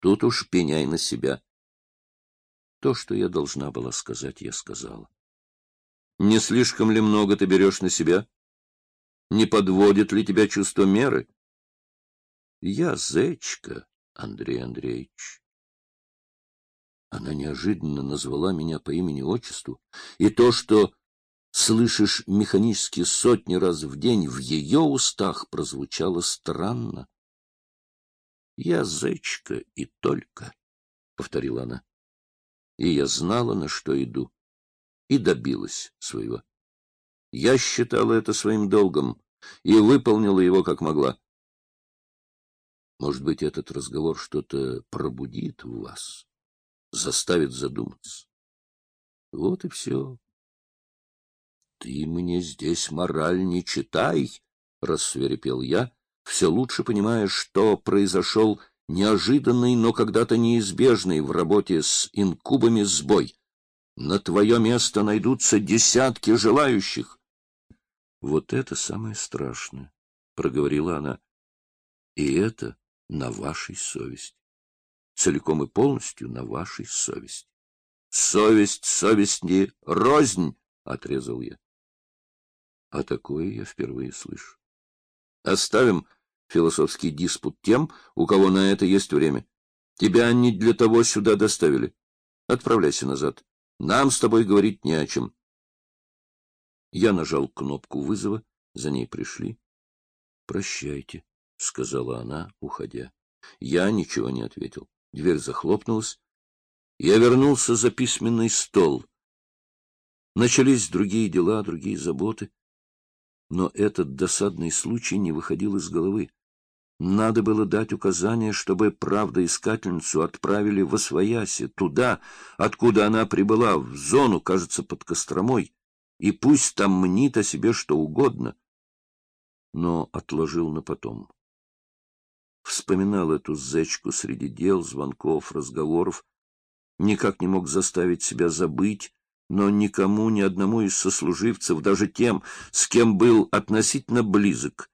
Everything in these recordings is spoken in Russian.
Тут уж пеняй на себя. То, что я должна была сказать, я сказала. Не слишком ли много ты берешь на себя? Не подводит ли тебя чувство меры? Я зечка, Андрей Андреевич. Она неожиданно назвала меня по имени-отчеству, и то, что слышишь механически сотни раз в день, в ее устах прозвучало странно. «Я зайчка и только», — повторила она. И я знала, на что иду, и добилась своего. Я считала это своим долгом и выполнила его как могла. Может быть, этот разговор что-то пробудит в вас? заставит задуматься. Вот и все. — Ты мне здесь мораль не читай, — рассверепел я, все лучше понимая, что произошел неожиданный, но когда-то неизбежный в работе с инкубами сбой. На твое место найдутся десятки желающих. — Вот это самое страшное, — проговорила она. — И это на вашей совести целиком и полностью на вашей совести. — Совесть, совесть не рознь! — отрезал я. А такое я впервые слышу. Оставим философский диспут тем, у кого на это есть время. Тебя не для того сюда доставили. Отправляйся назад. Нам с тобой говорить не о чем. Я нажал кнопку вызова, за ней пришли. — Прощайте, — сказала она, уходя. Я ничего не ответил. Дверь захлопнулась. Я вернулся за письменный стол. Начались другие дела, другие заботы. Но этот досадный случай не выходил из головы. Надо было дать указание, чтобы правдоискательницу отправили в Освояси, туда, откуда она прибыла, в зону, кажется, под Костромой, и пусть там мнит о себе что угодно. Но отложил на потом. Вспоминал эту зечку среди дел, звонков, разговоров, никак не мог заставить себя забыть, но никому, ни одному из сослуживцев, даже тем, с кем был относительно близок,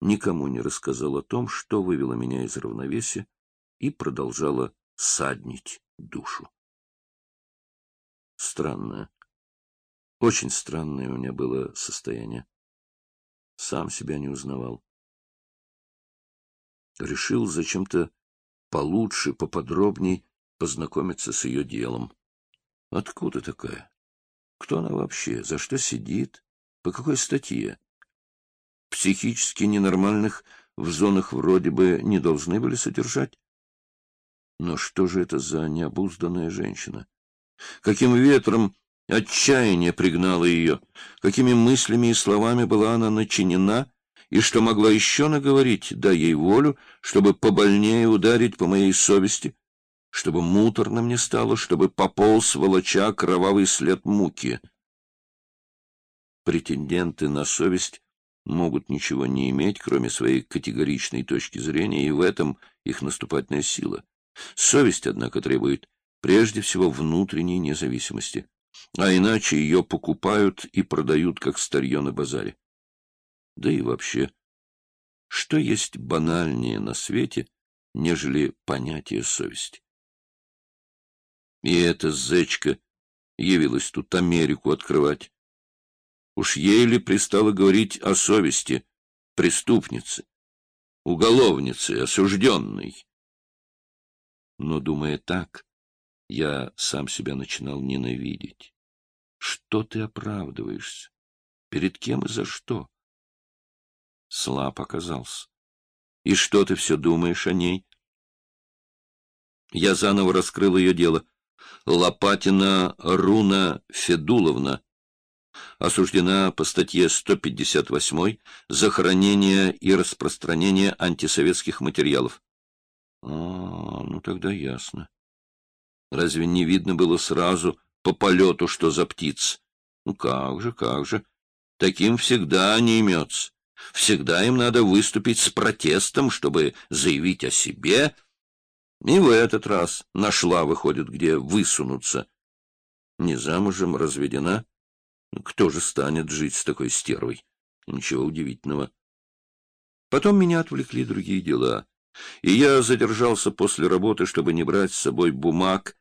никому не рассказал о том, что вывело меня из равновесия и продолжало саднить душу. Странное, очень странное у меня было состояние. Сам себя не узнавал решил зачем-то получше, поподробней познакомиться с ее делом. Откуда такая? Кто она вообще? За что сидит? По какой статье? Психически ненормальных в зонах вроде бы не должны были содержать. Но что же это за необузданная женщина? Каким ветром отчаяние пригнало ее? Какими мыслями и словами была она начинена и что могла еще наговорить, дай ей волю, чтобы побольнее ударить по моей совести, чтобы муторно мне стало, чтобы пополз волоча кровавый след муки. Претенденты на совесть могут ничего не иметь, кроме своей категоричной точки зрения, и в этом их наступательная сила. Совесть, однако, требует прежде всего внутренней независимости, а иначе ее покупают и продают, как старье на базаре. Да и вообще, что есть банальнее на свете, нежели понятие совести? И эта зечка явилась тут Америку открывать. Уж ей ли пристало говорить о совести преступницы, уголовницы, осужденной? Но, думая так, я сам себя начинал ненавидеть. Что ты оправдываешься? Перед кем и за что? Слаб оказался. И что ты все думаешь о ней? Я заново раскрыл ее дело. Лопатина Руна Федуловна осуждена по статье 158 за хранение и распространение антисоветских материалов. А, ну тогда ясно. Разве не видно было сразу по полету, что за птиц? Ну как же, как же. Таким всегда не имется. Всегда им надо выступить с протестом, чтобы заявить о себе. И в этот раз нашла, выходит, где высунуться. Не замужем, разведена. Кто же станет жить с такой стервой? Ничего удивительного. Потом меня отвлекли другие дела. и я задержался после работы, чтобы не брать с собой бумаг,